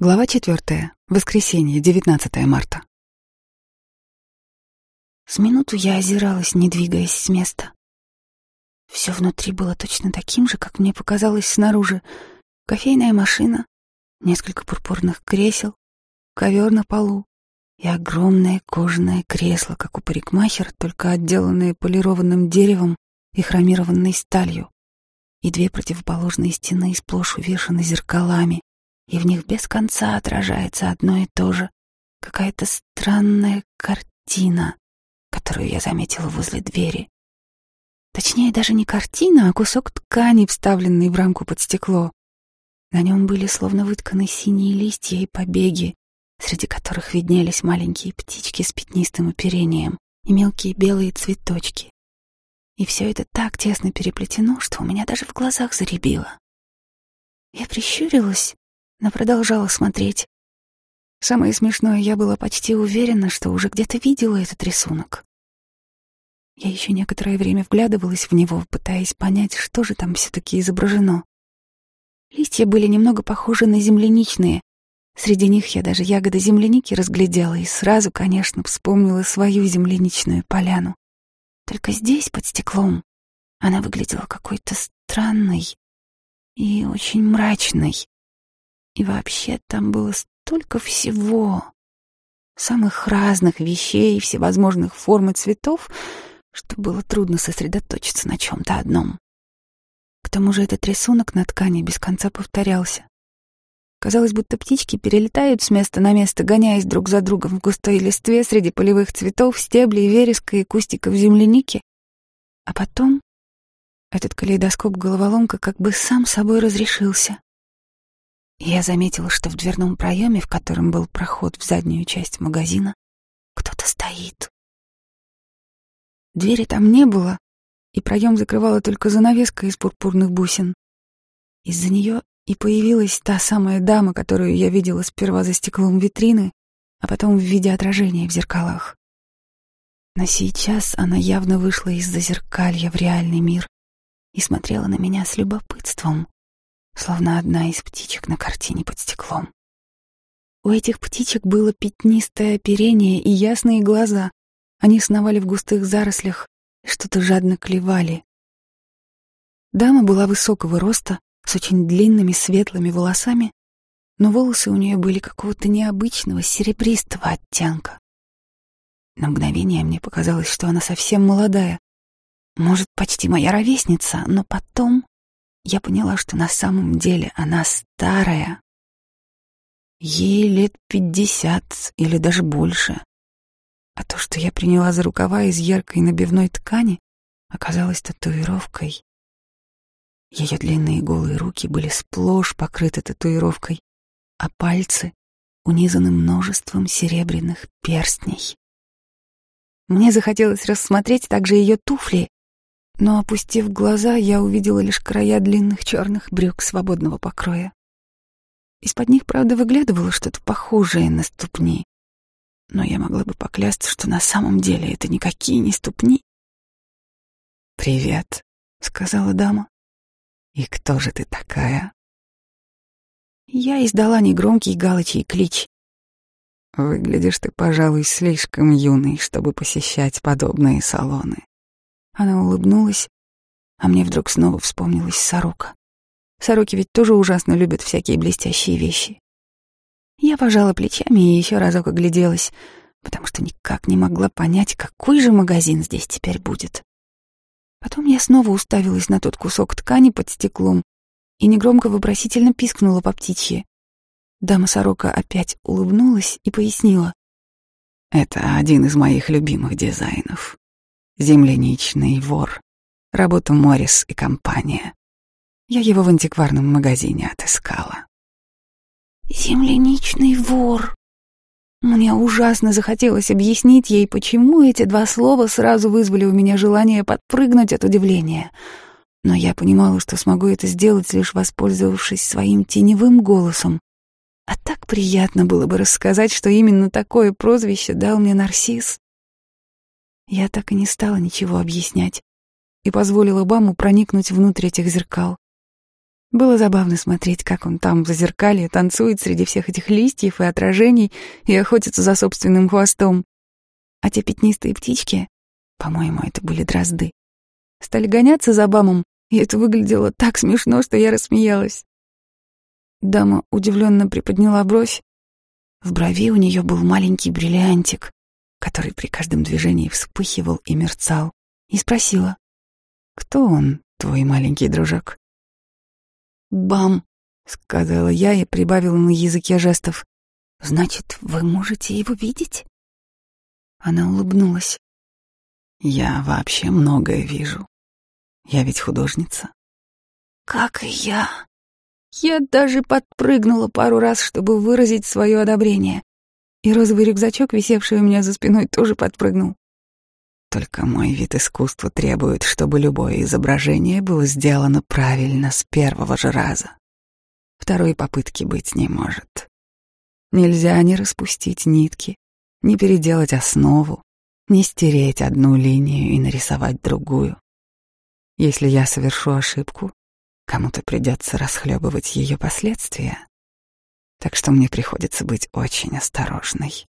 Глава четвертая. Воскресенье, 19 марта. С минуту я озиралась, не двигаясь с места. Все внутри было точно таким же, как мне показалось снаружи. Кофейная машина, несколько пурпурных кресел, ковер на полу и огромное кожаное кресло, как у парикмахера, только отделанное полированным деревом и хромированной сталью, и две противоположные стены сплошь увешаны зеркалами, и в них без конца отражается одно и то же, какая-то странная картина, которую я заметила возле двери. Точнее, даже не картина, а кусок ткани, вставленный в рамку под стекло. На нем были словно вытканы синие листья и побеги, среди которых виднелись маленькие птички с пятнистым оперением и мелкие белые цветочки. И все это так тесно переплетено, что у меня даже в глазах заребило. Я прищурилась но продолжала смотреть. Самое смешное, я была почти уверена, что уже где-то видела этот рисунок. Я еще некоторое время вглядывалась в него, пытаясь понять, что же там все-таки изображено. Листья были немного похожи на земляничные. Среди них я даже ягоды земляники разглядела и сразу, конечно, вспомнила свою земляничную поляну. Только здесь, под стеклом, она выглядела какой-то странной и очень мрачной. И вообще там было столько всего, самых разных вещей, всевозможных форм и цветов, что было трудно сосредоточиться на чем-то одном. К тому же этот рисунок на ткани без конца повторялся. Казалось, будто птички перелетают с места на место, гоняясь друг за другом в густой листве среди полевых цветов, стеблей, вереска и кустиков земляники. А потом этот калейдоскоп-головоломка как бы сам собой разрешился. Я заметила, что в дверном проеме, в котором был проход в заднюю часть магазина, кто-то стоит. Двери там не было, и проем закрывала только занавеска из пурпурных бусин. Из-за нее и появилась та самая дама, которую я видела сперва за стеклом витрины, а потом в виде отражения в зеркалах. Но сейчас она явно вышла из-за зеркалья в реальный мир и смотрела на меня с любопытством словно одна из птичек на картине под стеклом. У этих птичек было пятнистое оперение и ясные глаза. Они сновали в густых зарослях что-то жадно клевали. Дама была высокого роста, с очень длинными светлыми волосами, но волосы у нее были какого-то необычного серебристого оттенка. На мгновение мне показалось, что она совсем молодая, может, почти моя ровесница, но потом я поняла, что на самом деле она старая. Ей лет пятьдесят или даже больше. А то, что я приняла за рукава из яркой набивной ткани, оказалось татуировкой. Ее длинные голые руки были сплошь покрыты татуировкой, а пальцы унизаны множеством серебряных перстней. Мне захотелось рассмотреть также ее туфли, но, опустив глаза, я увидела лишь края длинных черных брюк свободного покроя. Из-под них, правда, выглядывало что-то похожее на ступни, но я могла бы поклясться, что на самом деле это никакие не ступни. «Привет», — сказала дама. «И кто же ты такая?» Я издала негромкий галочий клич. «Выглядишь ты, пожалуй, слишком юный, чтобы посещать подобные салоны. Она улыбнулась, а мне вдруг снова вспомнилась сорока. Сороки ведь тоже ужасно любят всякие блестящие вещи. Я пожала плечами и еще разок огляделась, потому что никак не могла понять, какой же магазин здесь теперь будет. Потом я снова уставилась на тот кусок ткани под стеклом и негромко вопросительно пискнула по птичьи. Дама-сорока опять улыбнулась и пояснила. «Это один из моих любимых дизайнов. Земляничный вор. Работа Моррис и компания. Я его в антикварном магазине отыскала. Земляничный вор. Мне ужасно захотелось объяснить ей, почему эти два слова сразу вызвали у меня желание подпрыгнуть от удивления. Но я понимала, что смогу это сделать, лишь воспользовавшись своим теневым голосом. А так приятно было бы рассказать, что именно такое прозвище дал мне Нарцисс. Я так и не стала ничего объяснять и позволила Баму проникнуть внутрь этих зеркал. Было забавно смотреть, как он там в зазеркалье танцует среди всех этих листьев и отражений и охотится за собственным хвостом. А те пятнистые птички, по-моему, это были дрозды, стали гоняться за Бамом, и это выглядело так смешно, что я рассмеялась. Дама удивленно приподняла бровь. В брови у нее был маленький бриллиантик, который при каждом движении вспыхивал и мерцал, и спросила, «Кто он, твой маленький дружок?» «Бам!» — сказала я и прибавила на языке жестов. «Значит, вы можете его видеть?» Она улыбнулась. «Я вообще многое вижу. Я ведь художница». «Как и я». Я даже подпрыгнула пару раз, чтобы выразить свое одобрение. И розовый рюкзачок, висевший у меня за спиной, тоже подпрыгнул. Только мой вид искусства требует, чтобы любое изображение было сделано правильно с первого же раза. Второй попытки быть не может. Нельзя ни распустить нитки, ни переделать основу, ни стереть одну линию и нарисовать другую. Если я совершу ошибку, кому-то придется расхлебывать ее последствия. Так что мне приходится быть очень осторожной.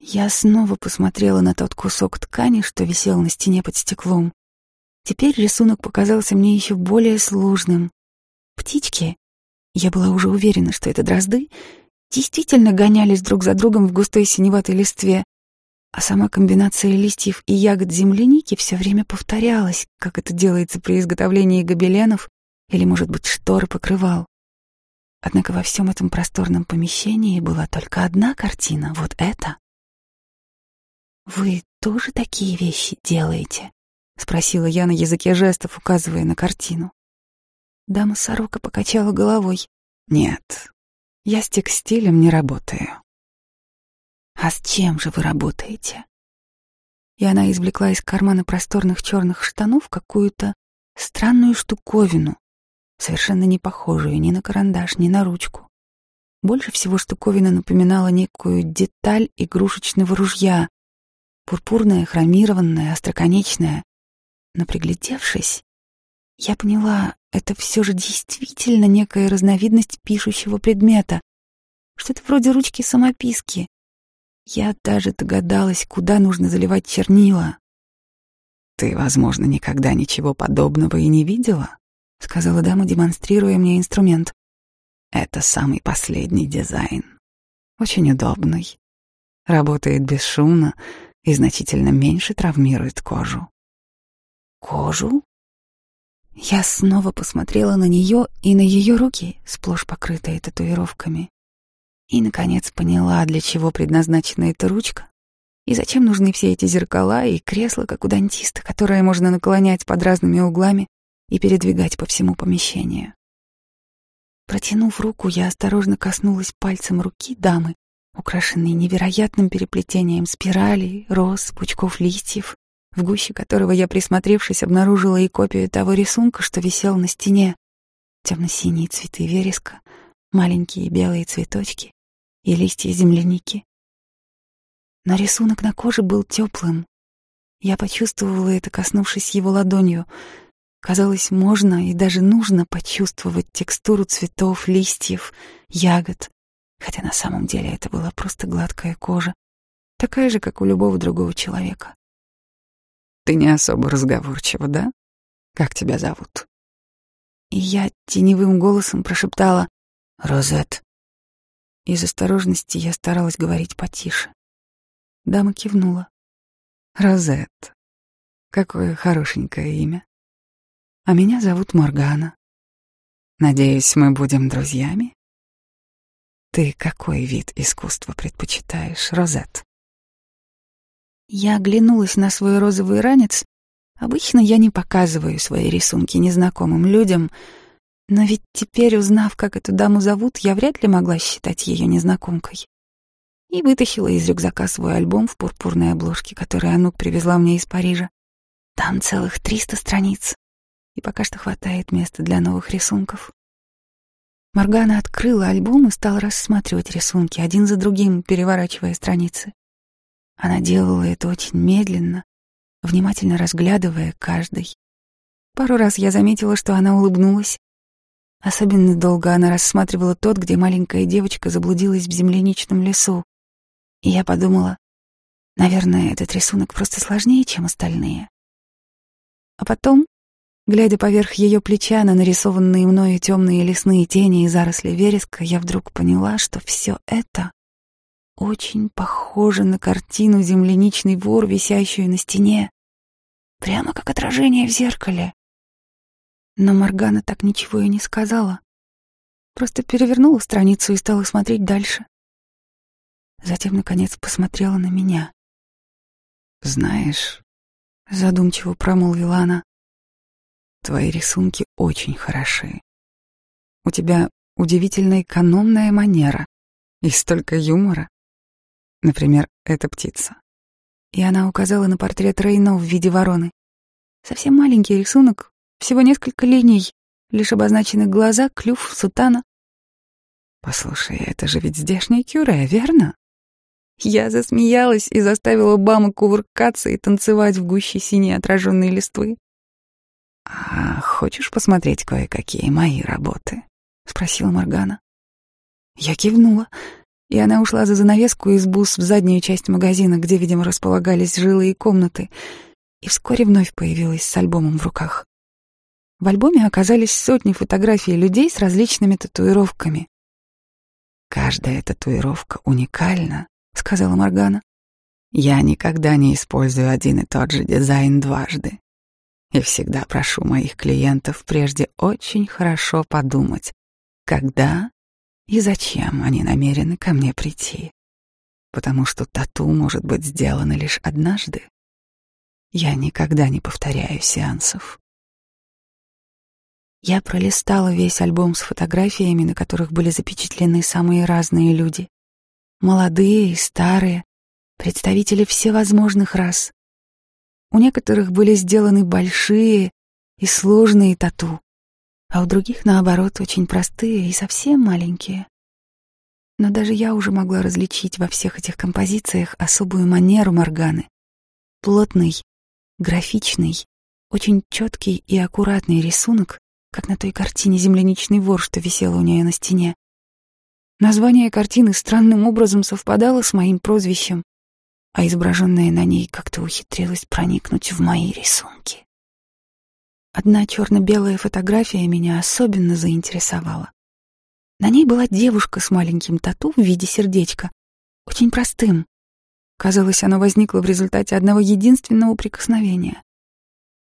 Я снова посмотрела на тот кусок ткани, что висел на стене под стеклом. Теперь рисунок показался мне еще более сложным. Птички, я была уже уверена, что это дрозды, действительно гонялись друг за другом в густой синеватой листве, а сама комбинация листьев и ягод земляники все время повторялась, как это делается при изготовлении гобеленов или, может быть, штор покрывал. Однако во всем этом просторном помещении была только одна картина, вот эта. «Вы тоже такие вещи делаете?» — спросила я на языке жестов, указывая на картину. Дама-сорока покачала головой. «Нет, я с текстилем не работаю». «А с чем же вы работаете?» И она извлекла из кармана просторных черных штанов какую-то странную штуковину, совершенно не похожую ни на карандаш, ни на ручку. Больше всего штуковина напоминала некую деталь игрушечного ружья, пурпурная, хромированная, остроконечная. Но приглядевшись, я поняла, это все же действительно некая разновидность пишущего предмета. Что-то вроде ручки-самописки. Я даже догадалась, куда нужно заливать чернила. «Ты, возможно, никогда ничего подобного и не видела?» — сказала дама, демонстрируя мне инструмент. «Это самый последний дизайн. Очень удобный. Работает бесшумно, и значительно меньше травмирует кожу. Кожу? Я снова посмотрела на нее и на ее руки, сплошь покрытые татуировками. И, наконец, поняла, для чего предназначена эта ручка и зачем нужны все эти зеркала и кресла, как у дантиста, которое можно наклонять под разными углами и передвигать по всему помещению. Протянув руку, я осторожно коснулась пальцем руки дамы украшенный невероятным переплетением спиралей, роз, пучков листьев, в гуще которого я, присмотревшись, обнаружила и копию того рисунка, что висел на стене. Темно-синие цветы вереска, маленькие белые цветочки и листья земляники. Но рисунок на коже был теплым. Я почувствовала это, коснувшись его ладонью. Казалось, можно и даже нужно почувствовать текстуру цветов, листьев, ягод, хотя на самом деле это была просто гладкая кожа, такая же, как у любого другого человека. «Ты не особо разговорчива, да? Как тебя зовут?» И я теневым голосом прошептала «Розет». Из осторожности я старалась говорить потише. Дама кивнула. «Розет. Какое хорошенькое имя. А меня зовут Моргана. Надеюсь, мы будем друзьями?» Ты какой вид искусства предпочитаешь, Розет? Я оглянулась на свой розовый ранец. Обычно я не показываю свои рисунки незнакомым людям, но ведь теперь, узнав, как эту даму зовут, я вряд ли могла считать ее незнакомкой. И вытащила из рюкзака свой альбом в пурпурной обложке, который Анук привезла мне из Парижа. Там целых триста страниц, и пока что хватает места для новых рисунков. Моргана открыла альбом и стала рассматривать рисунки один за другим, переворачивая страницы. Она делала это очень медленно, внимательно разглядывая каждый. Пару раз я заметила, что она улыбнулась, Особенно долго она рассматривала тот, где маленькая девочка заблудилась в земляничном лесу. И я подумала, наверное, этот рисунок просто сложнее, чем остальные. А потом, глядя поверх ее плеча на нарисованные мною темные лесные тени и заросли вереска, я вдруг поняла, что все это очень похоже на картину «Земляничный вор», висящую на стене, прямо как отражение в зеркале. Но Моргана так ничего и не сказала. Просто перевернула страницу и стала смотреть дальше. Затем, наконец, посмотрела на меня. «Знаешь», — задумчиво промолвила она, — «твои рисунки очень хороши. У тебя удивительно экономная манера и столько юмора. Например, эта птица. И она указала на портрет Рейно в виде вороны. Совсем маленький рисунок, всего несколько линий, лишь обозначены глаза, клюв, сутана. Послушай, это же ведь здешний кюре, верно? Я засмеялась и заставила Бама кувыркаться и танцевать в гуще синей отраженной листвы. «А хочешь посмотреть кое-какие мои работы?» — спросила Моргана. Я кивнула, и она ушла за занавеску из бус в заднюю часть магазина, где, видимо, располагались жилые комнаты, и вскоре вновь появилась с альбомом в руках. В альбоме оказались сотни фотографий людей с различными татуировками. «Каждая татуировка уникальна», — сказала Моргана. «Я никогда не использую один и тот же дизайн дважды. И всегда прошу моих клиентов прежде очень хорошо подумать, когда и зачем они намерены ко мне прийти. Потому что тату может быть сделано лишь однажды. Я никогда не повторяю сеансов. Я пролистала весь альбом с фотографиями, на которых были запечатлены самые разные люди. Молодые и старые, представители всевозможных рас. У некоторых были сделаны большие и сложные тату, а у других, наоборот, очень простые и совсем маленькие. Но даже я уже могла различить во всех этих композициях особую манеру Морганы. Плотный, графичный, очень четкий и аккуратный рисунок, как на той картине «Земляничный вор», что висела у нее на стене. Название картины странным образом совпадало с моим прозвищем, а изображенное на ней как-то ухитрилось проникнуть в мои рисунки. Одна черно-белая фотография меня особенно заинтересовала. На ней была девушка с маленьким тату в виде сердечка, очень простым. Казалось, оно возникло в результате одного единственного прикосновения.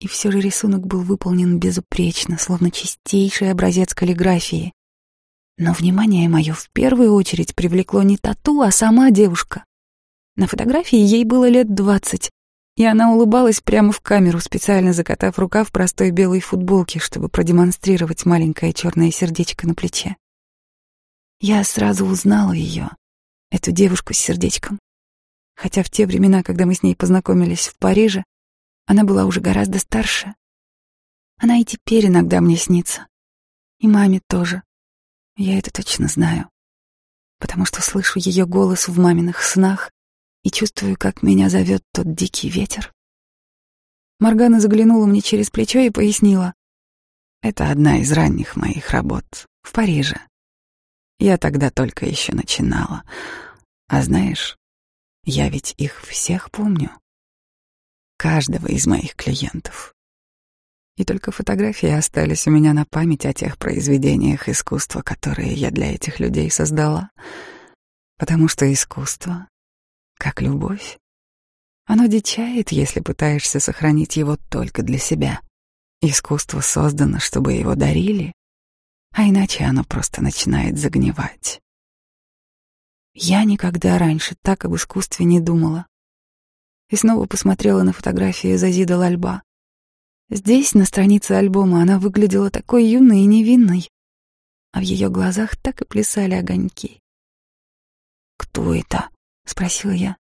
И все же рисунок был выполнен безупречно, словно чистейший образец каллиграфии. Но внимание мое в первую очередь привлекло не тату, а сама девушка. На фотографии ей было лет двадцать, и она улыбалась прямо в камеру, специально закатав рука в простой белой футболке, чтобы продемонстрировать маленькое черное сердечко на плече. Я сразу узнала ее, эту девушку с сердечком. Хотя в те времена, когда мы с ней познакомились в Париже, она была уже гораздо старше. Она и теперь иногда мне снится. И маме тоже. Я это точно знаю. Потому что слышу ее голос в маминых снах и чувствую, как меня зовет тот дикий ветер. Маргана заглянула мне через плечо и пояснила. Это одна из ранних моих работ в Париже. Я тогда только еще начинала. А знаешь, я ведь их всех помню каждого из моих клиентов. И только фотографии остались у меня на память о тех произведениях искусства, которые я для этих людей создала. Потому что искусство, как любовь, оно дичает, если пытаешься сохранить его только для себя. Искусство создано, чтобы его дарили, а иначе оно просто начинает загнивать. Я никогда раньше так об искусстве не думала и снова посмотрела на фотографию Зазида Лальба. Здесь, на странице альбома, она выглядела такой юной и невинной, а в ее глазах так и плясали огоньки. «Кто это?» — спросила я.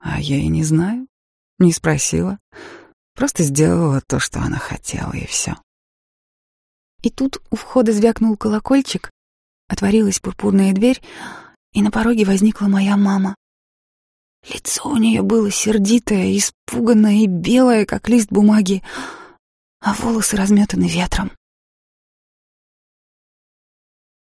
«А я и не знаю. Не спросила. Просто сделала то, что она хотела, и все. И тут у входа звякнул колокольчик, отворилась пурпурная дверь, и на пороге возникла моя мама. Лицо у нее было сердитое, испуганное и белое, как лист бумаги, а волосы разметаны ветром.